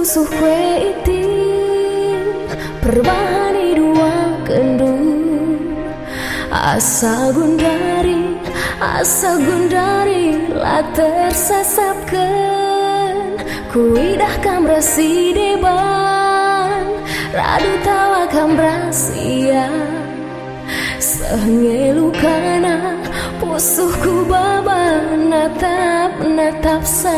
pusuh kue iti Perbahani dua kendu Asa gundari, asa gundari La tersasapkan Kuidah kam rasi deban Radu tawa kam rasia Sengelukana Pusuhku baba natap natap sa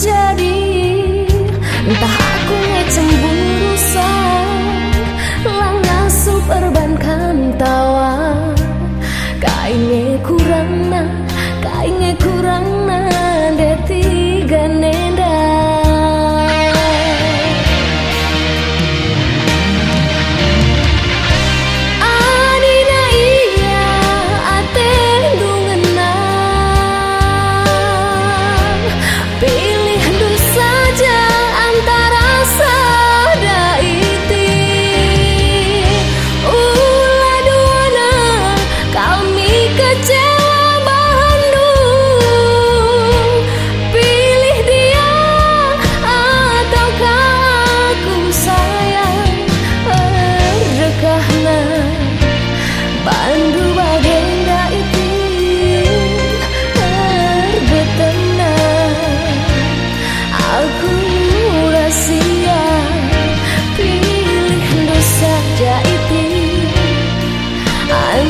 terjadi. Entah aku ngecemburu sang lang ngasup perbankan tawa kainge kurang na kainge kurang na detiga 爱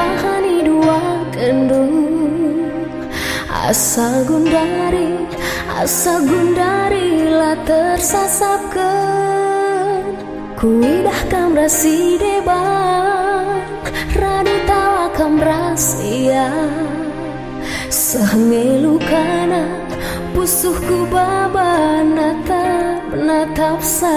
Perbahani dua kendung Asa gundari, asa gundari lah tersasapkan Kuidah kam rasi debak. Radu tawa kam rahasia Sengelukana pusuhku baba natap natap sa